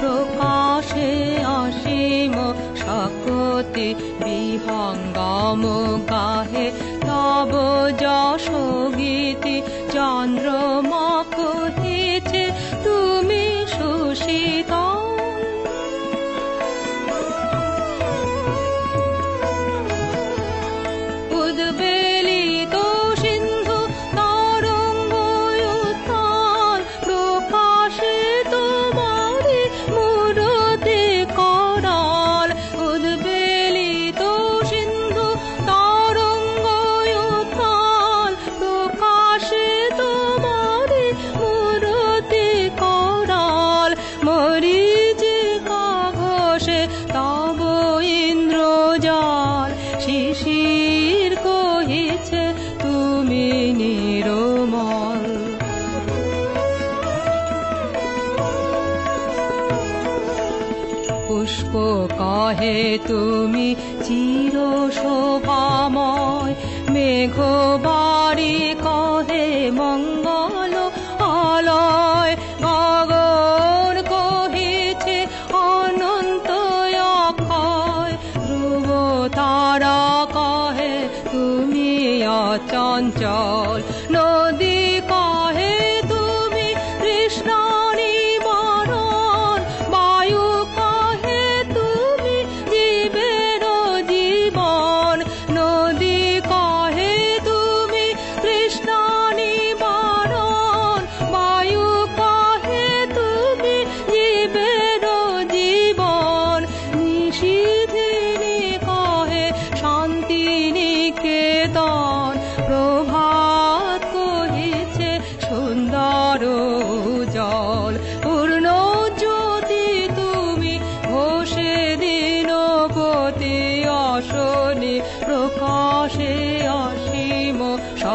প্রকাশে অসীম শক্তি বিহঙ্গম গাহে তব যশ গীতি চন্দ্রমকুতিছে পুষ্প কহে তুমি চির শোভাময়। মেঘ বাড়ি কহে মঙ্গল আলয়। গগন কহিছে, অনন্ত অক্ষয়। ধ্রুব তারা কহে, তুমি অচঞ্চল। নদী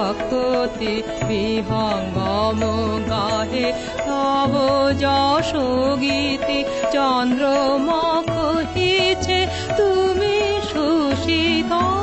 ভক্তি বিহঙ্গম গাহে তব যশ গীতি চন্দ্রমা কহিছে তুমি সুশীতল